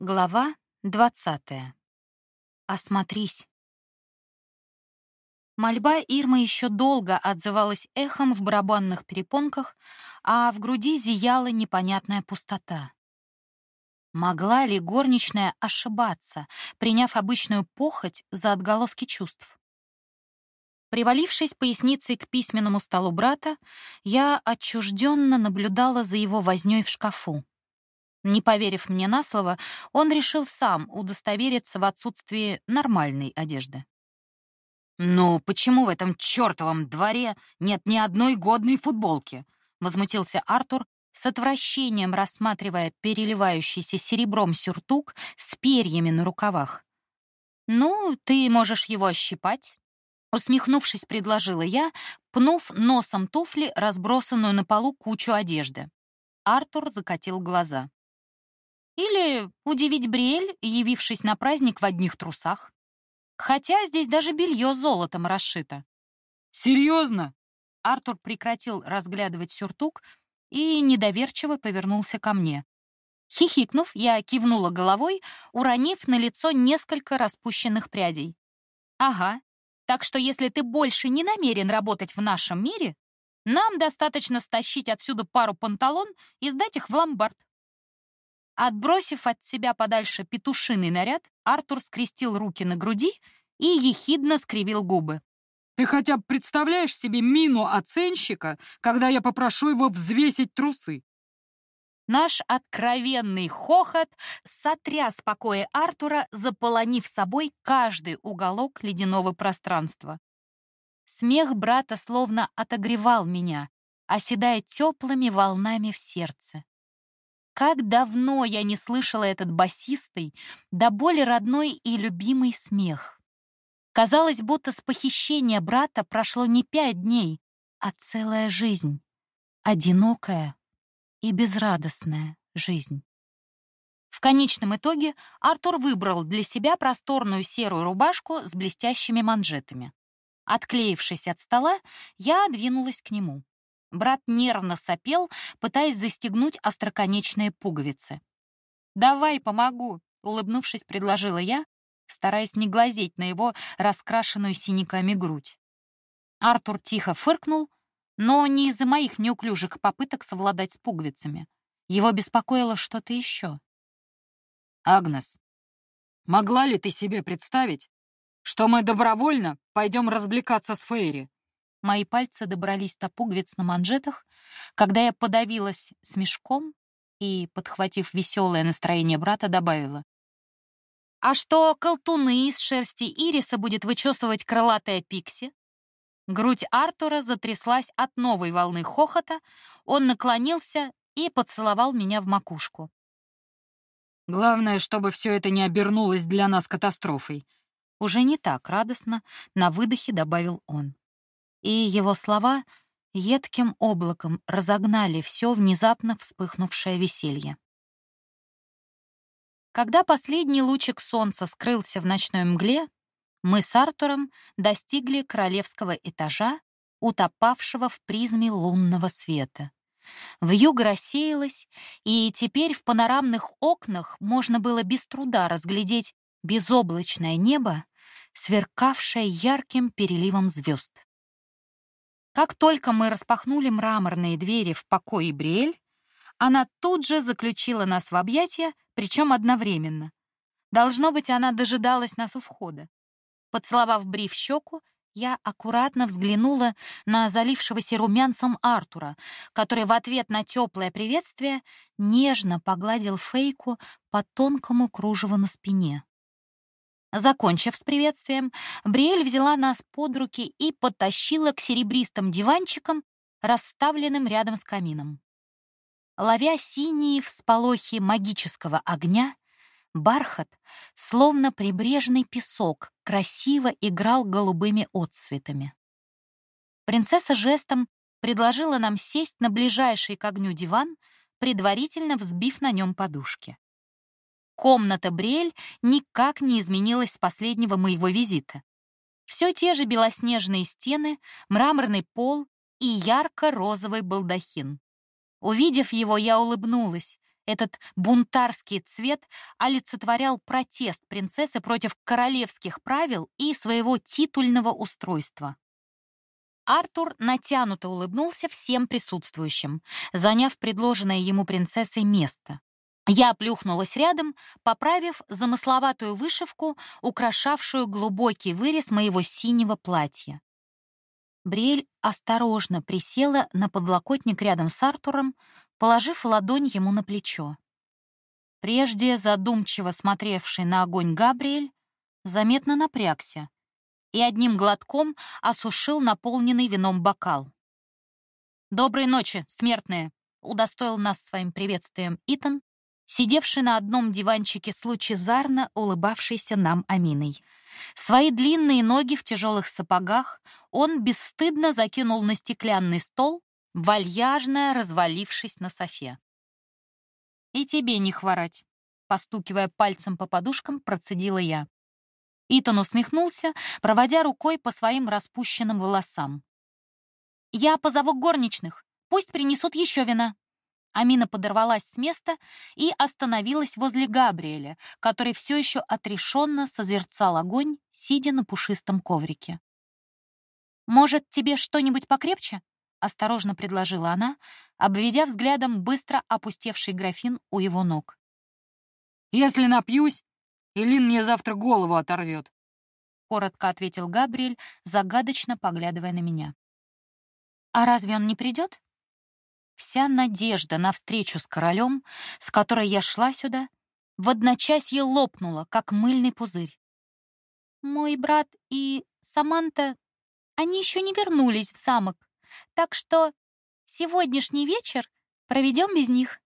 Глава двадцатая. Осмотрись. Мольба Ирмы еще долго отзывалась эхом в барабанных перепонках, а в груди зияла непонятная пустота. Могла ли горничная ошибаться, приняв обычную похоть за отголоски чувств? Привалившись поясницей к письменному столу брата, я отчужденно наблюдала за его вознёй в шкафу. Не поверив мне на слово, он решил сам удостовериться в отсутствии нормальной одежды. «Ну, почему в этом чертовом дворе нет ни одной годной футболки?» — возмутился Артур, с отвращением рассматривая переливающийся серебром сюртук с перьями на рукавах. «Ну, ты можешь его ощипать», — усмехнувшись, предложила я, пнув носом туфли разбросанную на полу кучу одежды. Артур закатил глаза. Или удивить Бриэль, явившись на праздник в одних трусах. Хотя здесь даже белье золотом расшито. «Серьезно?» Артур прекратил разглядывать сюртук и недоверчиво повернулся ко мне. Хихикнув, я кивнула головой, уронив на лицо несколько распущенных прядей. «Ага, так что если ты больше не намерен работать в нашем мире, нам достаточно стащить отсюда пару панталон и сдать их в ломбард. Отбросив от себя подальше петушиный наряд, Артур скрестил руки на груди и ехидно скривил губы. «Ты хотя бы представляешь себе мину оценщика, когда я попрошу его взвесить трусы?» Наш откровенный хохот сотряс покоя Артура, заполонив собой каждый уголок ледяного пространства. Смех брата словно отогревал меня, оседая теплыми волнами в сердце. Как давно я не слышала этот басистый, да более родной и любимый смех. Казалось, будто с похищения брата прошло не пять дней, а целая жизнь. Одинокая и безрадостная жизнь. В конечном итоге Артур выбрал для себя просторную серую рубашку с блестящими манжетами. Отклеившись от стола, я двинулась к нему. Брат нервно сопел, пытаясь застегнуть остроконечные пуговицы. «Давай, помогу», — улыбнувшись, предложила я, стараясь не глазеть на его раскрашенную синяками грудь. Артур тихо фыркнул, но не из-за моих неуклюжих попыток совладать с пуговицами. Его беспокоило что-то еще. «Агнес, могла ли ты себе представить, что мы добровольно пойдем развлекаться с Фейри?» Мои пальцы добрались до пуговиц на манжетах, когда я подавилась смешком и, подхватив веселое настроение брата, добавила. «А что колтуны из шерсти ириса будет вычесывать крылатая пикси?» Грудь Артура затряслась от новой волны хохота, он наклонился и поцеловал меня в макушку. «Главное, чтобы все это не обернулось для нас катастрофой», уже не так радостно на выдохе добавил он и его слова едким облаком разогнали все внезапно вспыхнувшее веселье. Когда последний лучик солнца скрылся в ночной мгле, мы с Артуром достигли королевского этажа, утопавшего в призме лунного света. Вьюга рассеялась, и теперь в панорамных окнах можно было без труда разглядеть безоблачное небо, сверкавшее ярким переливом звезд. Как только мы распахнули мраморные двери в покое Бриэль, она тут же заключила нас в объятия, причем одновременно. Должно быть, она дожидалась нас у входа. Поцеловав Бри в щеку, я аккуратно взглянула на залившегося румянцем Артура, который в ответ на теплое приветствие нежно погладил Фейку по тонкому кружеву на спине. Закончив с приветствием, Бриэль взяла нас под руки и потащила к серебристым диванчикам, расставленным рядом с камином. Ловя синие всполохи магического огня, бархат, словно прибрежный песок, красиво играл голубыми отцветами. Принцесса жестом предложила нам сесть на ближайший к огню диван, предварительно взбив на нем подушки. Комната Бриэль никак не изменилась с последнего моего визита. Все те же белоснежные стены, мраморный пол и ярко-розовый балдахин. Увидев его, я улыбнулась, Этот бунтарский цвет олицетворял протест принцессы против королевских правил и своего титульного устройства. Артур натянуто улыбнулся всем присутствующим, заняв предложенное ему принцессой место. Я плюхнулась рядом, поправив замысловатую вышивку, украшавшую глубокий вырез моего синего платья. Бриэль осторожно присела на подлокотник рядом с Артуром, положив ладонь ему на плечо. Прежде задумчиво смотревший на огонь Габриэль заметно напрягся и одним глотком осушил наполненный вином бокал. «Доброй ночи, смертные!» — удостоил нас своим приветствием Итан, сидевший на одном диванчике с лучезарно улыбавшейся нам Аминой. Свои длинные ноги в тяжелых сапогах он бесстыдно закинул на стеклянный стол, вальяжно развалившись на софе. «И тебе не хворать», — постукивая пальцем по подушкам, процедила я. Итан усмехнулся, проводя рукой по своим распущенным волосам. «Я позову горничных, пусть принесут еще вина», Амина подорвалась с места и остановилась возле Габриэля, который все еще отрешенно созерцал огонь, сидя на пушистом коврике. «Может, тебе что-нибудь покрепче?» — осторожно предложила она, обведя взглядом быстро опустевший графин у его ног. «Если напьюсь, Илин мне завтра голову оторвет», — коротко ответил Габриэль, загадочно поглядывая на меня. «А разве он не придет?» Вся надежда на встречу с королем, с которой я шла сюда, в одночасье лопнула, как мыльный пузырь. Мой брат и Саманта, они еще не вернулись в замок, так что сегодняшний вечер проведем без них.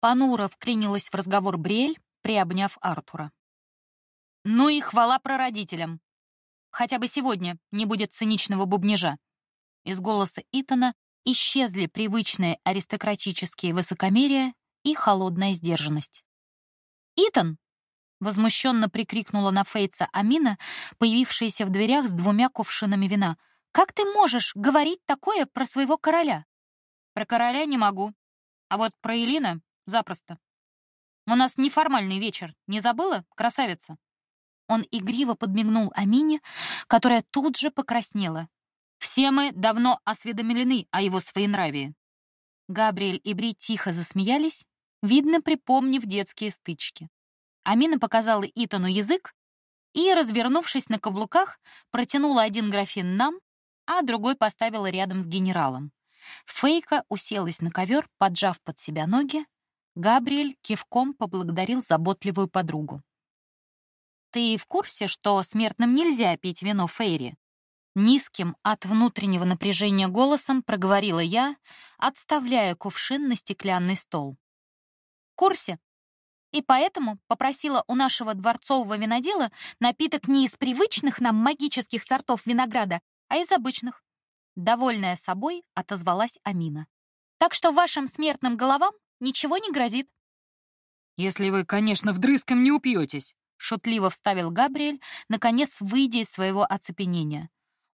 Панура вклинилась в разговор Бриэль, приобняв Артура. «Ну и хвала прародителям! Хотя бы сегодня не будет циничного бубнижа!» Из голоса Итана исчезли привычные аристократические высокомерие и холодная сдержанность. «Итан!» — возмущенно прикрикнула на Фейтса Амина, появившаяся в дверях с двумя кувшинами вина. «Как ты можешь говорить такое про своего короля?» «Про короля не могу, а вот про Элина — запросто. У нас неформальный вечер, не забыла, красавица?» Он игриво подмигнул Амине, которая тут же покраснела. Все мы давно осведомлены о его своенравии». Габриэль и Бри тихо засмеялись, видно, припомнив детские стычки. Амина показала Итану язык и, развернувшись на каблуках, протянула один графин нам, а другой поставила рядом с генералом. Фейка уселась на ковер, поджав под себя ноги. Габриэль кивком поблагодарил заботливую подругу. «Ты в курсе, что смертным нельзя пить вино Фейри?» Низким от внутреннего напряжения голосом проговорила я, отставляя кувшин на стеклянный стол. В курсе. И поэтому попросила у нашего дворцового винодела напиток не из привычных нам магических сортов винограда, а из обычных. Довольная собой отозвалась Амина. Так что вашим смертным головам ничего не грозит. «Если вы, конечно, вдрызгом не упьетесь», — шутливо вставил Габриэль, наконец выйдя из своего оцепенения.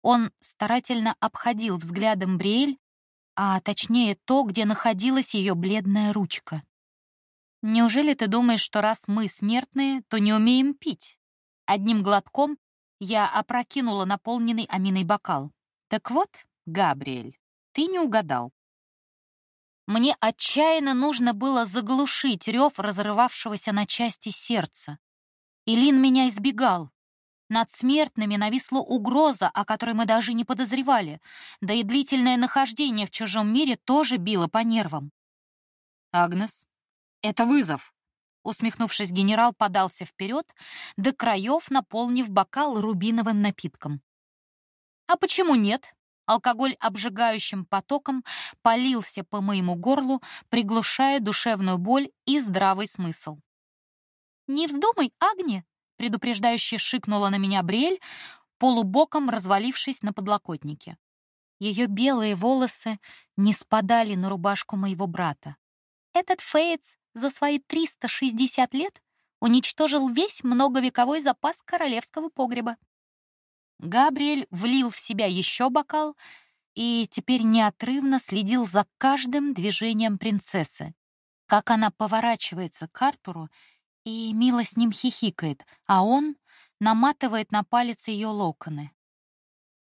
Он старательно обходил взглядом Бриэль, а точнее то, где находилась ее бледная ручка. «Неужели ты думаешь, что раз мы смертные, то не умеем пить?» Одним глотком я опрокинула наполненный аминой бокал. «Так вот, Габриэль, ты не угадал. Мне отчаянно нужно было заглушить рев разрывавшегося на части сердца. Илин меня избегал, над смертными нависла угроза, о которой мы даже не подозревали, да и длительное нахождение в чужом мире тоже било по нервам. «Агнес, это вызов!» Усмехнувшись, генерал подался вперед, до краев наполнив бокал рубиновым напитком. «А почему нет?» Алкоголь обжигающим потоком полился по моему горлу, приглушая душевную боль и здравый смысл. «Не вздумай, Агни!» Предупреждающе шикнула на меня Бриэль, полубоком развалившись на подлокотнике. Ее белые волосы не спадали на рубашку моего брата. Этот Фейтс за свои 360 лет уничтожил весь многовековой запас королевского погреба. Габриэль влил в себя еще бокал и теперь неотрывно следил за каждым движением принцессы, как она поворачивается к Артуру и мило с ним хихикает, а он наматывает на палец ее локоны.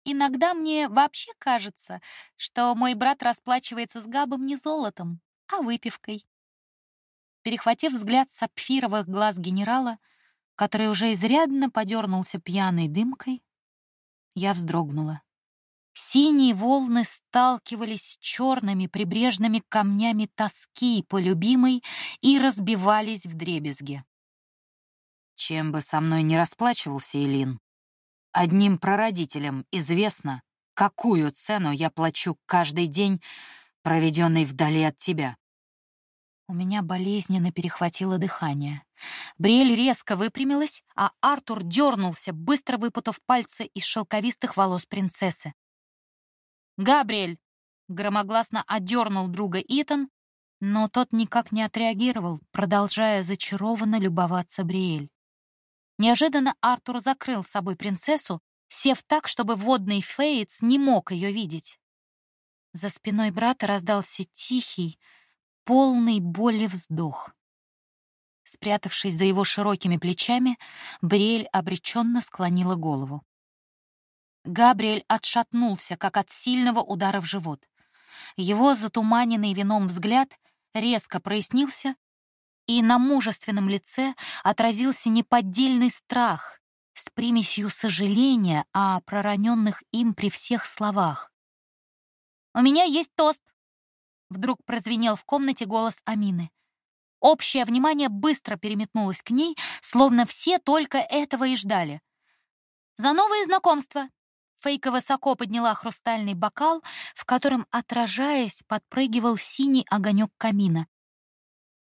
Иногда мне вообще кажется, что мой брат расплачивается с Габом не золотом, а выпивкой. Перехватив взгляд сапфировых глаз генерала, который уже изрядно подернулся пьяной дымкой, я вздрогнула. Синие волны сталкивались с черными прибрежными камнями тоски по любимой и разбивались в дребезги. Чем бы со мной не расплачивался Илин, одним прародителям известно, какую цену я плачу каждый день, проведенный вдали от тебя. У меня болезненно перехватило дыхание. Бриэль резко выпрямилась, а Артур дернулся, быстро выпутав пальцы из шелковистых волос принцессы. «Габриэль!» — громогласно одернул друга Итан, но тот никак не отреагировал, продолжая зачарованно любоваться Бриэль. Неожиданно Артур закрыл собой принцессу, сев так, чтобы водный Фейтс не мог ее видеть. За спиной брата раздался тихий, полный боли вздох. Спрятавшись за его широкими плечами, Бриэль обреченно склонила голову. Габриэль отшатнулся, как от сильного удара в живот. Его затуманенный вином взгляд резко прояснился, и на мужественном лице отразился неподдельный страх с примесью сожаления о пророненных им при всех словах. «У меня есть тост!» Вдруг прозвенел в комнате голос Амины. Общее внимание быстро переметнулось к ней, словно все только этого и ждали. «За новые знакомства!» Фейка высоко подняла хрустальный бокал, в котором, отражаясь, подпрыгивал синий огонек камина.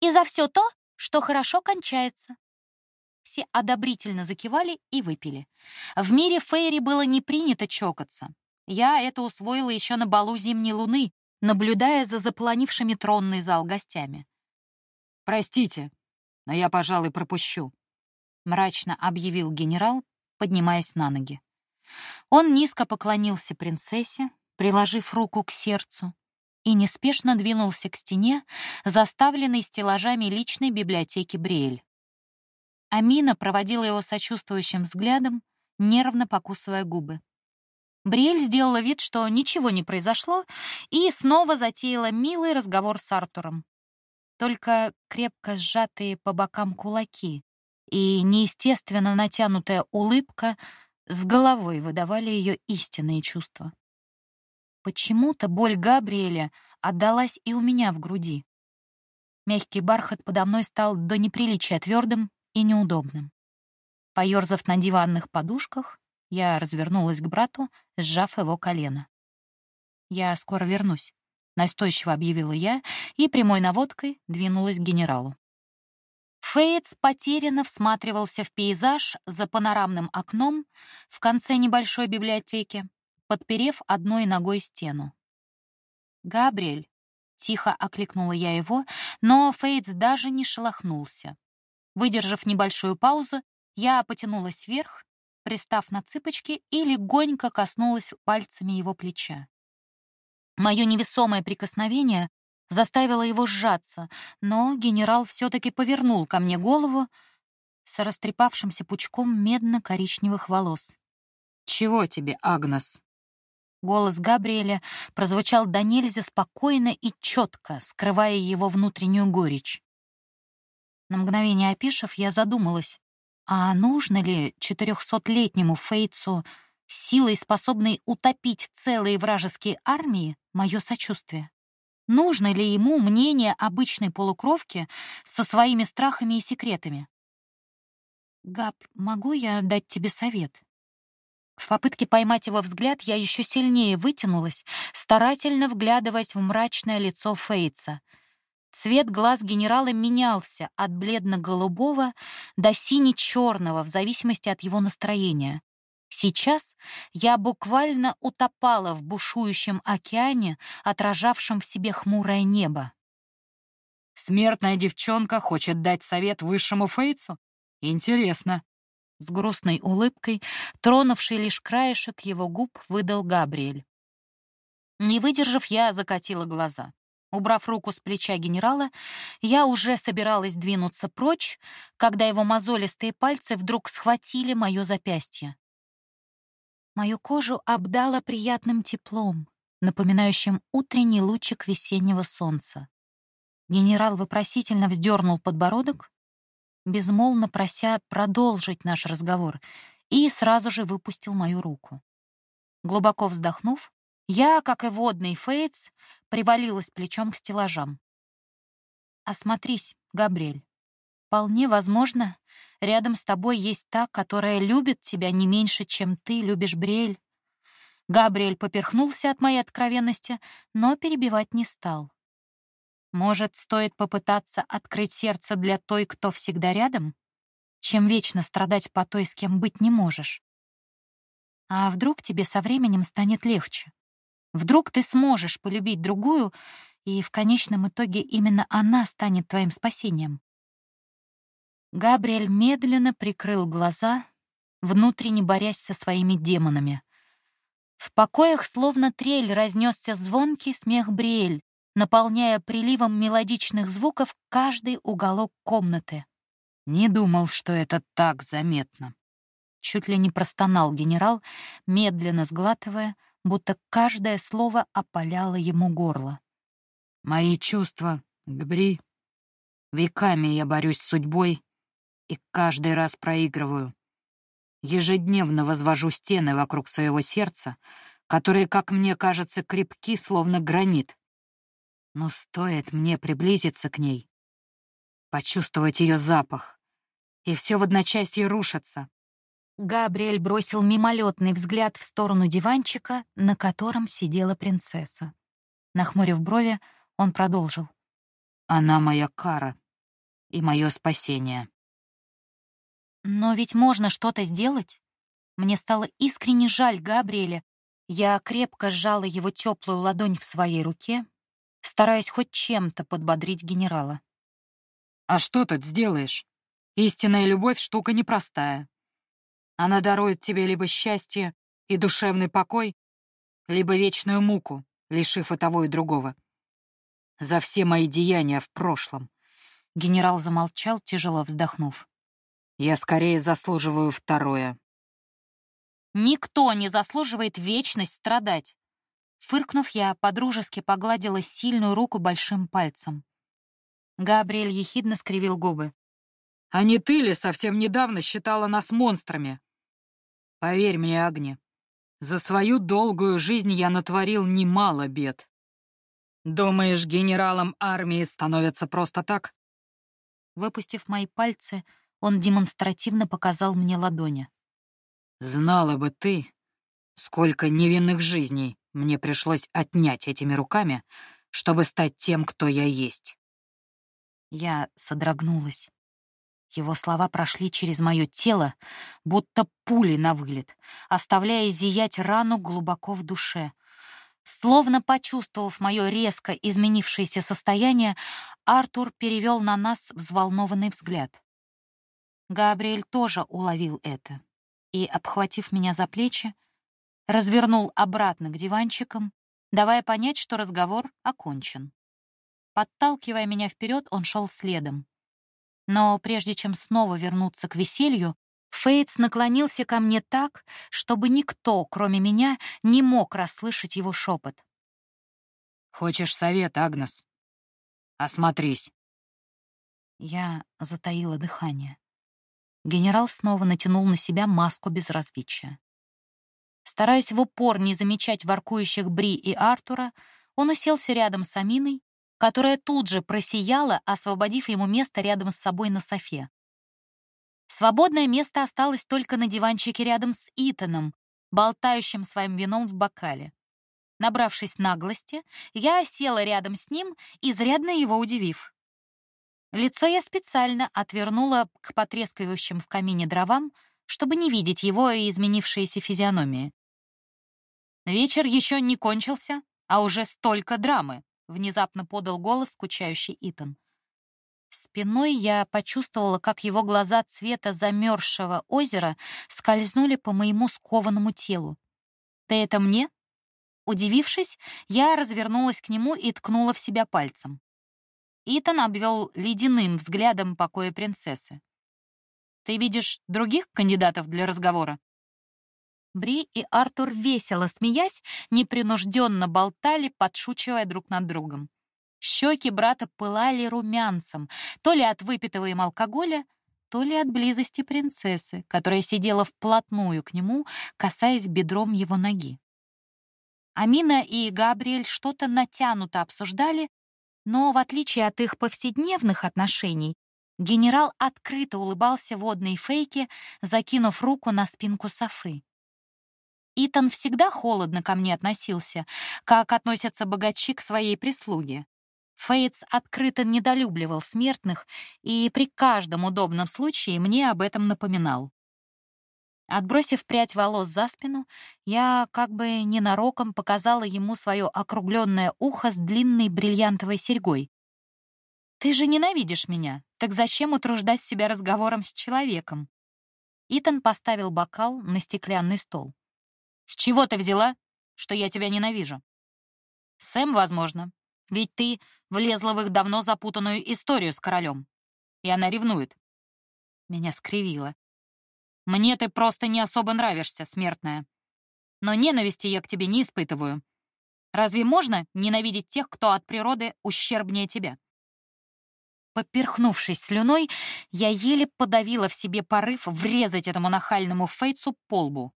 «И за все то, что хорошо кончается!» Все одобрительно закивали и выпили. В мире Фейри было не принято чокаться. Я это усвоила еще на балу зимней луны, наблюдая за заполонившими тронный зал гостями. «Простите, но я, пожалуй, пропущу», — мрачно объявил генерал, поднимаясь на ноги. Он низко поклонился принцессе, приложив руку к сердцу, и неспешно двинулся к стене, заставленной стеллажами личной библиотеки Бриэль. Амина проводила его сочувствующим взглядом, нервно покусывая губы. Бриэль сделала вид, что ничего не произошло, и снова затеяла милый разговор с Артуром. Только крепко сжатые по бокам кулаки и неестественно натянутая улыбка с головой выдавали ее истинные чувства. Почему-то боль Габриэля отдалась и у меня в груди. Мягкий бархат подо мной стал до неприличия твердым и неудобным. Поёрзав на диванных подушках, я развернулась к брату, сжав его колено. «Я скоро вернусь», — настойчиво объявила я и прямой наводкой двинулась к генералу. Фейтс потерянно всматривался в пейзаж за панорамным окном в конце небольшой библиотеки, подперев одной ногой стену. «Габриэль», — тихо окликнула я его, но Фейтс даже не шелохнулся. Выдержав небольшую паузу, я потянулась вверх пристав на цыпочки и легонько коснулась пальцами его плеча. Мое невесомое прикосновение заставило его сжаться, но генерал все-таки повернул ко мне голову с растрепавшимся пучком медно-коричневых волос. «Чего тебе, Агнес?» Голос Габриэля прозвучал до нельзя спокойно и четко, скрывая его внутреннюю горечь. На мгновение опешив, я задумалась, а нужно ли четырехсотлетнему Фейцу силой, способной утопить целые вражеские армии, мое сочувствие? Нужно ли ему мнение обычной полукровки со своими страхами и секретами? «Габ, могу я дать тебе совет?» В попытке поймать его взгляд я еще сильнее вытянулась, старательно вглядываясь в мрачное лицо Фейца — Цвет глаз генерала менялся от бледно-голубого до сине-черного в зависимости от его настроения. Сейчас я буквально утопала в бушующем океане, отражавшем в себе хмурое небо. «Смертная девчонка хочет дать совет высшему Фейцу? Интересно». С грустной улыбкой, тронувший лишь краешек его губ, выдал Габриэль. Не выдержав, я закатила глаза. Убрав руку с плеча генерала, я уже собиралась двинуться прочь, когда его мозолистые пальцы вдруг схватили мое запястье. Мою кожу обдало приятным теплом, напоминающим утренний лучик весеннего солнца. Генерал вопросительно вздернул подбородок, безмолвно прося продолжить наш разговор, и сразу же выпустил мою руку. Глубоко вздохнув, я, как и водный Фейтс, привалилась плечом к стеллажам. «Осмотрись, Габриэль. Вполне возможно, рядом с тобой есть та, которая любит тебя не меньше, чем ты любишь Бриэль». Габриэль поперхнулся от моей откровенности, но перебивать не стал. Может, стоит попытаться открыть сердце для той, кто всегда рядом, чем вечно страдать по той, с кем быть не можешь? А вдруг тебе со временем станет легче? Вдруг ты сможешь полюбить другую, и в конечном итоге именно она станет твоим спасением? Габриэль медленно прикрыл глаза, внутренне борясь со своими демонами. В покоях словно трель разнесся звонкий смех Бриэль, наполняя приливом мелодичных звуков каждый уголок комнаты. Не думал, что это так заметно. Чуть ли не простонал генерал, медленно сглатывая, будто каждое слово опаляло ему горло. Мои чувства к Бри. Веками я борюсь с судьбой и каждый раз проигрываю. Ежедневно возвожу стены вокруг своего сердца, которые, как мне кажется, крепки, словно гранит. Но стоит мне приблизиться к ней, почувствовать ее запах, и все в одночасье рушится. Габриэль бросил мимолетный взгляд в сторону диванчика, на котором сидела принцесса. Нахмурив брови, он продолжил. «Она моя кара и мое спасение». «Но ведь можно что-то сделать?» Мне стало искренне жаль Габриэля. Я крепко сжала его теплую ладонь в своей руке стараясь хоть чем-то подбодрить генерала. «А что тут сделаешь? Истинная любовь — штука непростая. Она дарует тебе либо счастье и душевный покой, либо вечную муку, лишив и того, и другого. За все мои деяния в прошлом. Генерал замолчал, тяжело вздохнув. Я скорее заслуживаю второе. Никто не заслуживает вечность страдать. Фыркнув, я подружески погладила сильную руку большим пальцем. Габриэль ехидно скривил губы. «А не ты ли совсем недавно считала нас монстрами? Поверь мне, Агни, за свою долгую жизнь я натворил немало бед. Думаешь, генералом армии становятся просто так?» Выпустив мои пальцы, он демонстративно показал мне ладони. «Знала бы ты, сколько невинных жизней мне пришлось отнять этими руками, чтобы стать тем, кто я есть. Я содрогнулась. Его слова прошли через мое тело, будто пули на вылет, оставляя зиять рану глубоко в душе. Словно почувствовав мое резко изменившееся состояние, Артур перевел на нас взволнованный взгляд. Габриэль тоже уловил это и, обхватив меня за плечи, развернул обратно к диванчикам, давая понять, что разговор окончен. Подталкивая меня вперед, он шел следом. Но прежде чем снова вернуться к веселью, Фейтс наклонился ко мне так, чтобы никто, кроме меня, не мог расслышать его шепот. «Хочешь совет, Агнес? Осмотрись». Я затаила дыхание. Генерал снова натянул на себя маску безразличия. Стараясь в упор не замечать воркующих Бри и Артура, он уселся рядом с Аминой, которая тут же просияла, освободив ему место рядом с собой на софе. Свободное место осталось только на диванчике рядом с Итаном, болтающим своим вином в бокале. Набравшись наглости, я села рядом с ним, изрядно его удивив. Лицо я специально отвернула к потрескивающим в камине дровам, чтобы не видеть его и изменившиеся физиономии. Вечер еще не кончился, а уже столько драмы, внезапно подал голос скучающий Итан. Спиной я почувствовала, как его глаза цвета замерзшего озера скользнули по моему скованному телу. «Ты это мне?» Удивившись, я развернулась к нему и ткнула в себя пальцем. Итан обвел ледяным взглядом покоя принцессы. «Ты видишь других кандидатов для разговора?» Бри и Артур, весело смеясь, непринужденно болтали, подшучивая друг над другом. Щеки брата пылали румянцем, то ли от выпитого им алкоголя, то ли от близости принцессы, которая сидела вплотную к нему, касаясь бедром его ноги. Амина и Габриэль что-то натянуто обсуждали, но, в отличие от их повседневных отношений, генерал открыто улыбался водной фейке, закинув руку на спинку Софы. Итан всегда холодно ко мне относился, как относятся богачи к своей прислуге. Фейтс открыто недолюбливал смертных и при каждом удобном случае мне об этом напоминал. Отбросив прядь волос за спину, я как бы ненароком показала ему свое округленное ухо с длинной бриллиантовой серьгой. «Ты же ненавидишь меня, так зачем утруждать себя разговором с человеком?» Итан поставил бокал на стеклянный стол. «С чего ты взяла, что я тебя ненавижу?» «Сэм, возможно. Ведь ты влезла в их давно запутанную историю с королем. И она ревнует». Меня скривило. Мне ты просто не особо нравишься, смертная. Но ненависти я к тебе не испытываю. Разве можно ненавидеть тех, кто от природы ущербнее тебя? Поперхнувшись слюной, я еле подавила в себе порыв врезать этому нахальному Фейцу по лбу.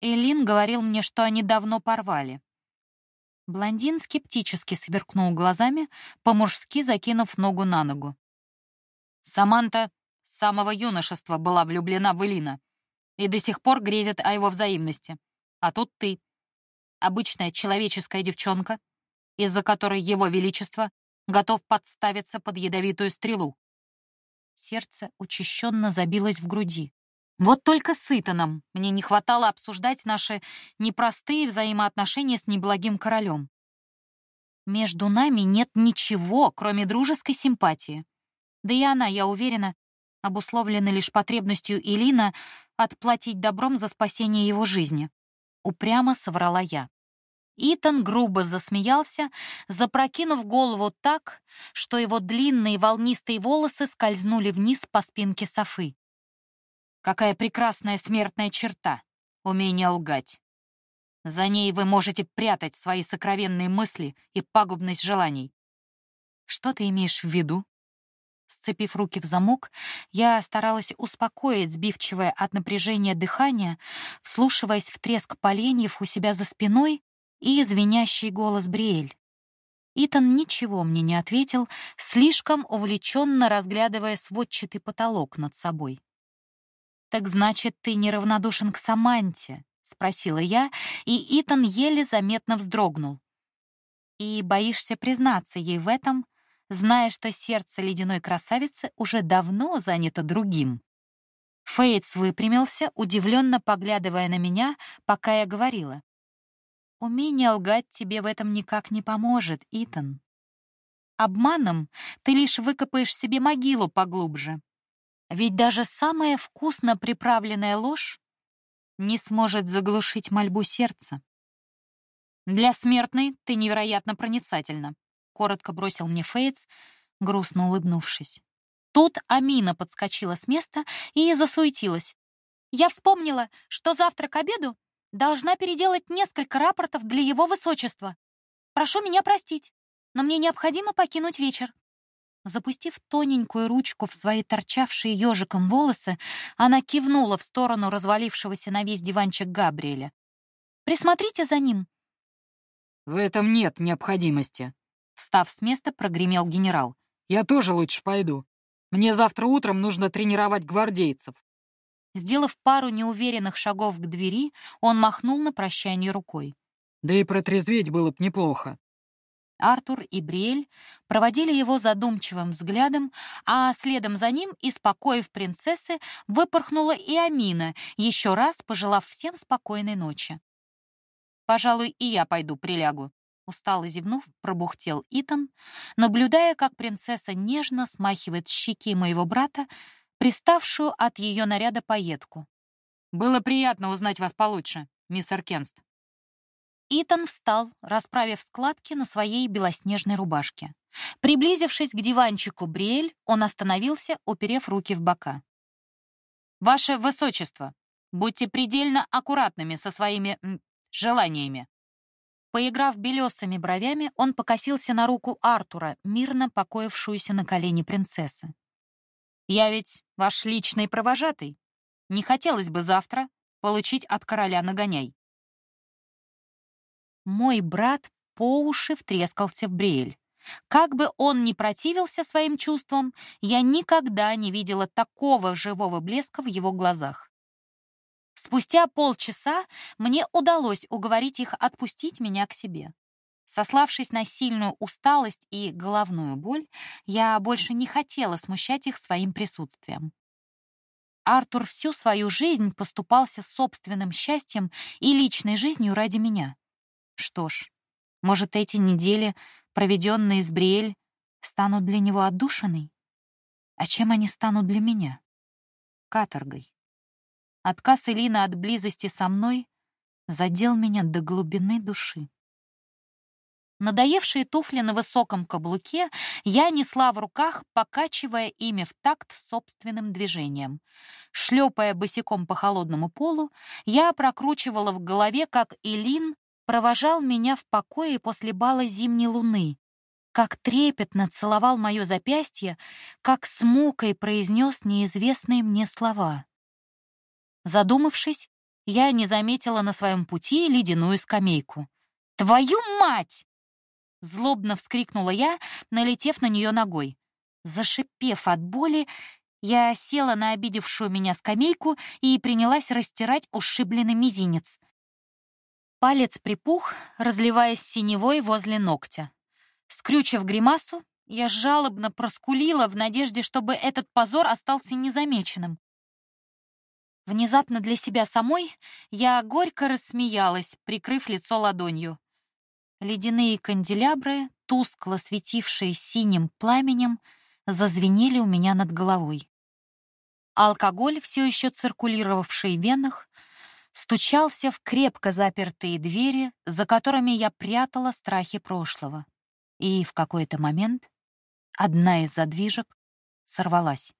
Элин говорил мне, что они давно порвали. Блондин скептически сверкнул глазами, по-мужски закинув ногу на ногу. Саманта с самого юношества была влюблена в Элина и до сих пор грезит о его взаимности. А тут ты, обычная человеческая девчонка, из-за которой его величество готов подставиться под ядовитую стрелу. Сердце учащенно забилось в груди. Вот только с Итаном мне не хватало обсуждать наши непростые взаимоотношения с неблагим королем. Между нами нет ничего, кроме дружеской симпатии. Да и она, я уверена, обусловлены лишь потребностью Илина отплатить добром за спасение его жизни. Упрямо соврала я. Итан грубо засмеялся, запрокинув голову так, что его длинные волнистые волосы скользнули вниз по спинке Софы. Какая прекрасная смертная черта — умение лгать. За ней вы можете прятать свои сокровенные мысли и пагубность желаний. Что ты имеешь в виду? Сцепив руки в замок, я старалась успокоить сбивчивое от напряжения дыхание, вслушиваясь в треск поленьев у себя за спиной и звенящий голос Бриэль. Итан ничего мне не ответил, слишком увлеченно разглядывая сводчатый потолок над собой. «Так значит, ты неравнодушен к Саманте?» — спросила я, и Итан еле заметно вздрогнул. «И боишься признаться ей в этом, зная, что сердце ледяной красавицы уже давно занято другим. Фейтс выпрямился, удивленно поглядывая на меня, пока я говорила. «Умение лгать тебе в этом никак не поможет, Итан. Обманом ты лишь выкопаешь себе могилу поглубже. Ведь даже самая вкусно приправленная ложь не сможет заглушить мольбу сердца. Для смертной ты невероятно проницательна коротко бросил мне Фейтс, грустно улыбнувшись. Тут Амина подскочила с места и засуетилась. «Я вспомнила, что завтра к обеду должна переделать несколько рапортов для его высочества. Прошу меня простить, но мне необходимо покинуть вечер». Запустив тоненькую ручку в свои торчавшие ежиком волосы, она кивнула в сторону развалившегося на весь диванчик Габриэля. «Присмотрите за ним». «В этом нет необходимости», Встав с места, прогремел генерал. «Я тоже лучше пойду. Мне завтра утром нужно тренировать гвардейцев». Сделав пару неуверенных шагов к двери, он махнул на прощание рукой. «Да и протрезветь было б неплохо». Артур и Бриэль проводили его задумчивым взглядом, а следом за ним, из покоев принцессы, выпорхнула и Амина, еще раз пожелав всем спокойной ночи. «Пожалуй, и я пойду прилягу», устало зевнув, пробухтел Итан, наблюдая, как принцесса нежно смахивает щеки моего брата, приставшую от ее наряда поетку. «Было приятно узнать вас получше, мисс Аркенст». Итан встал, расправив складки на своей белоснежной рубашке. Приблизившись к диванчику Бриэль, он остановился, уперев руки в бока. «Ваше Высочество, будьте предельно аккуратными со своими желаниями». Поиграв белесыми бровями, он покосился на руку Артура, мирно покоившуюся на колени принцессы. «Я ведь ваш личный провожатый. Не хотелось бы завтра получить от короля нагоняй». Мой брат по уши втрескался в Бриэль. Как бы он ни противился своим чувствам, я никогда не видела такого живого блеска в его глазах. Спустя полчаса мне удалось уговорить их отпустить меня к себе. Сославшись на сильную усталость и головную боль, я больше не хотела смущать их своим присутствием. Артур всю свою жизнь поступался собственным счастьем и личной жизнью ради меня. Что ж, может, эти недели проведенные с Бриэль, станут для него отдушиной? А чем они станут для меня? Каторгой. Отказ Элины от близости со мной задел меня до глубины души. Надоевшие туфли на высоком каблуке я несла в руках, покачивая ими в такт собственным движением. Шлепая босиком по холодному полу, я прокручивала в голове, как Элин провожал меня в покое после бала зимней луны, как трепетно целовал мое запястье, как с мукой произнес неизвестные мне слова. Задумавшись, я не заметила на своем пути ледяную скамейку. «Твою мать!» Злобно вскрикнула я, налетев на нее ногой. Зашипев от боли, я села на обидевшую меня скамейку и принялась растирать ушибленный мизинец — Палец припух, разливаясь синевой возле ногтя. Скрючив гримасу, я жалобно проскулила в надежде, чтобы этот позор остался незамеченным. Внезапно для себя самой я горько рассмеялась, прикрыв лицо ладонью. Ледяные канделябры, тускло светившие синим пламенем, зазвенели у меня над головой. Алкоголь, все еще циркулировавший в венах, стучался в крепко запертые двери, за которыми я прятала страхи прошлого. И в какой-то момент одна из задвижек сорвалась.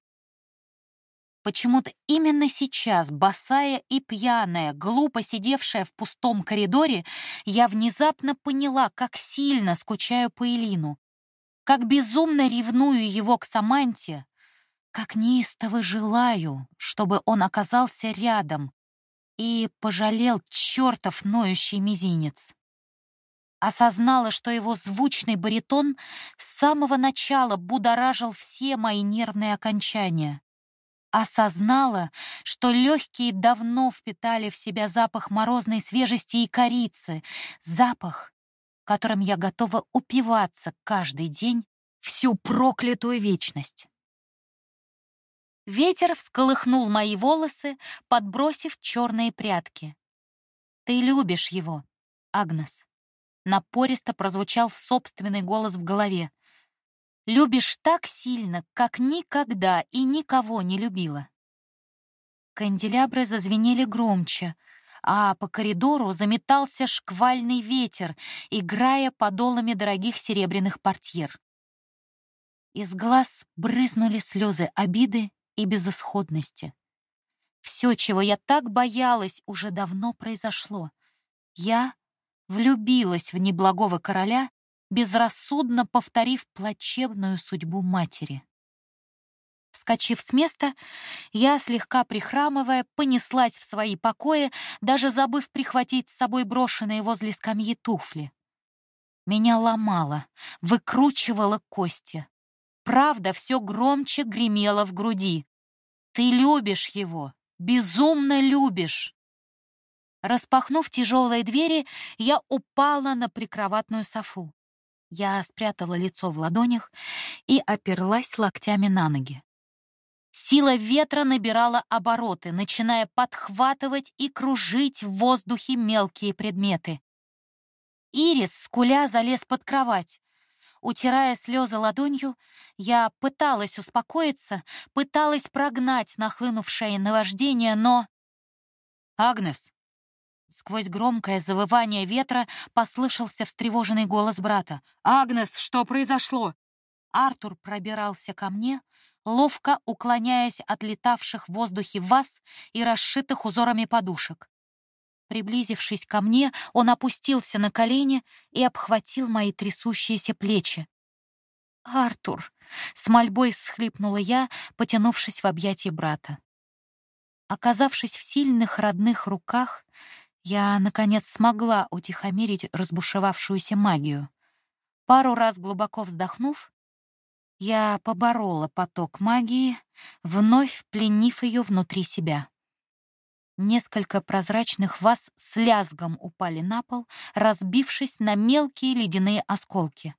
Почему-то именно сейчас, босая и пьяная, глупо сидевшая в пустом коридоре, я внезапно поняла, как сильно скучаю по Элину, как безумно ревную его к Саманте, как неистово желаю, чтобы он оказался рядом, и пожалел чертов ноющий мизинец. Осознала, что его звучный баритон с самого начала будоражил все мои нервные окончания. Осознала, что легкие давно впитали в себя запах морозной свежести и корицы, запах, которым я готова упиваться каждый день всю проклятую вечность. Ветер всколыхнул мои волосы, подбросив черные прядки. «Ты любишь его, Агнес», — напористо прозвучал собственный голос в голове. «Любишь так сильно, как никогда и никого не любила». Канделябры зазвенели громче, а по коридору заметался шквальный ветер, играя подолами дорогих серебряных портьер. Из глаз брызнули слезы обиды и безысходности. Все, чего я так боялась, уже давно произошло. Я влюбилась в неблагого короля, безрассудно повторив плачевную судьбу матери. Вскочив с места, я, слегка прихрамывая, понеслась в свои покои, даже забыв прихватить с собой брошенные возле скамьи туфли. Меня ломало, выкручивало кости. Правда все громче гремела в груди. Ты любишь его, безумно любишь. Распахнув тяжелые двери, я упала на прикроватную софу. Я спрятала лицо в ладонях и оперлась локтями на ноги. Сила ветра набирала обороты, начиная подхватывать и кружить в воздухе мелкие предметы. Ирис, скуля, залез под кровать. Утирая слезы ладонью, я пыталась успокоиться, пыталась прогнать нахлынувшее наваждение, но... «Агнес, Сквозь громкое завывание ветра послышался встревоженный голос брата. «Агнес, что произошло?» Артур пробирался ко мне, ловко уклоняясь от летавших в воздухе ваз и расшитых узорами подушек. Приблизившись ко мне, он опустился на колени и обхватил мои трясущиеся плечи. «Артур!» — с мольбой всхлипнула я, потянувшись в объятия брата. Оказавшись в сильных родных руках, я, наконец, смогла утихомирить разбушевавшуюся магию. Пару раз глубоко вздохнув, я поборола поток магии, вновь пленив ее внутри себя. Несколько прозрачных ваз с лязгом упали на пол, разбившись на мелкие ледяные осколки.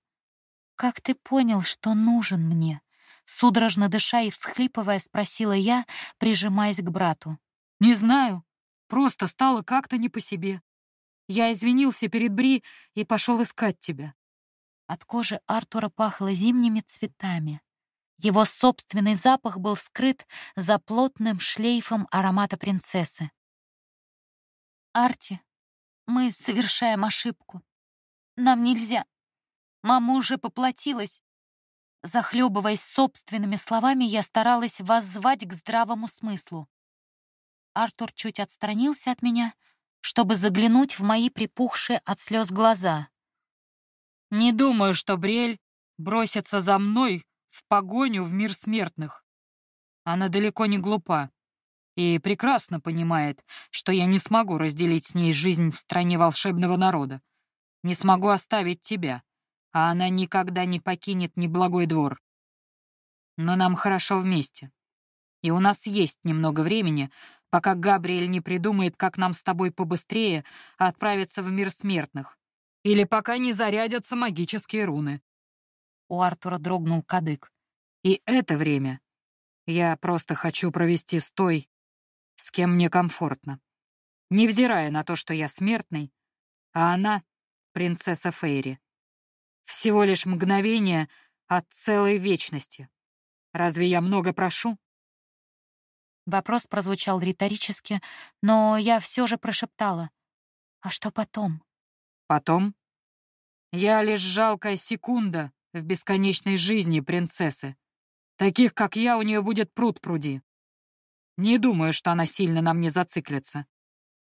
«Как ты понял, что нужен мне?» Судорожно дыша и всхлипывая, спросила я, прижимаясь к брату. «Не знаю. Просто стало как-то не по себе. Я извинился перед Бри и пошел искать тебя. От кожи Артура пахло зимними цветами. Его собственный запах был скрыт за плотным шлейфом аромата принцессы. «Арти, мы совершаем ошибку. Нам нельзя. Мама уже поплатилась». Захлебываясь собственными словами, я старалась воззвать к здравому смыслу. Артур чуть отстранился от меня, чтобы заглянуть в мои припухшие от слез глаза. Не думаю, что Брель бросится за мной в погоню в мир смертных. Она далеко не глупа и прекрасно понимает, что я не смогу разделить с ней жизнь в стране волшебного народа. Не смогу оставить тебя, а она никогда не покинет неблагой двор. Но нам хорошо вместе. И у нас есть немного времени, пока Габриэль не придумает, как нам с тобой побыстрее отправиться в мир смертных. Или пока не зарядятся магические руны. У Артура дрогнул кадык. И это время я просто хочу провести с той, с кем мне комфортно. Невзирая на то, что я смертный, а она — принцесса Фейри. Всего лишь мгновение от целой вечности. Разве я много прошу? Вопрос прозвучал риторически, но я все же прошептала. «А что потом?» Потом я лишь жалкая секунда в бесконечной жизни принцессы. Таких, как я, у нее будет пруд пруди. Не думаю, что она сильно на мне зациклится.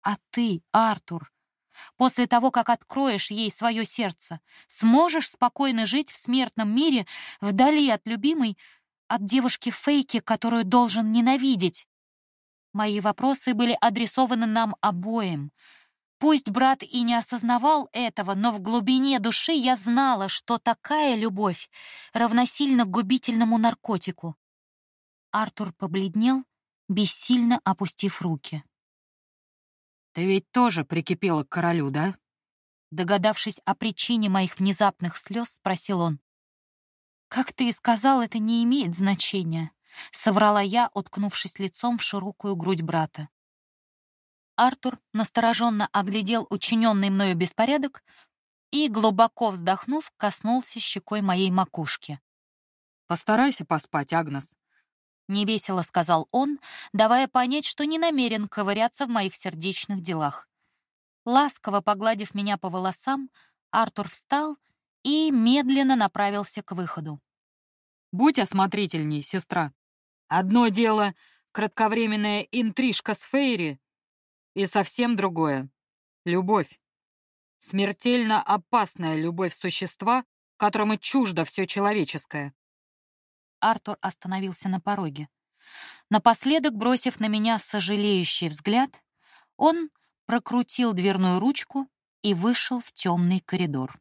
А ты, Артур, после того, как откроешь ей свое сердце, сможешь спокойно жить в смертном мире вдали от любимой, от девушки-фейки, которую должен ненавидеть? Мои вопросы были адресованы нам обоим — Пусть брат и не осознавал этого, но в глубине души я знала, что такая любовь равносильна губительному наркотику. Артур побледнел, бессильно опустив руки. «Ты ведь тоже прикипела к королю, да?» Догадавшись о причине моих внезапных слез, спросил он. «Как ты и сказал, это не имеет значения», — соврала я, уткнувшись лицом в широкую грудь брата. Артур настороженно оглядел учиненный мною беспорядок и, глубоко вздохнув, коснулся щекой моей макушки. «Постарайся поспать, Агнес», — невесело сказал он, давая понять, что не намерен ковыряться в моих сердечных делах. Ласково погладив меня по волосам, Артур встал и медленно направился к выходу. «Будь осмотрительней, сестра. Одно дело — кратковременная интрижка с Фейри, и совсем другое — любовь. Смертельно опасная любовь существа, которому чуждо все человеческое. Артур остановился на пороге. Напоследок, бросив на меня сожалеющий взгляд, он прокрутил дверную ручку и вышел в темный коридор.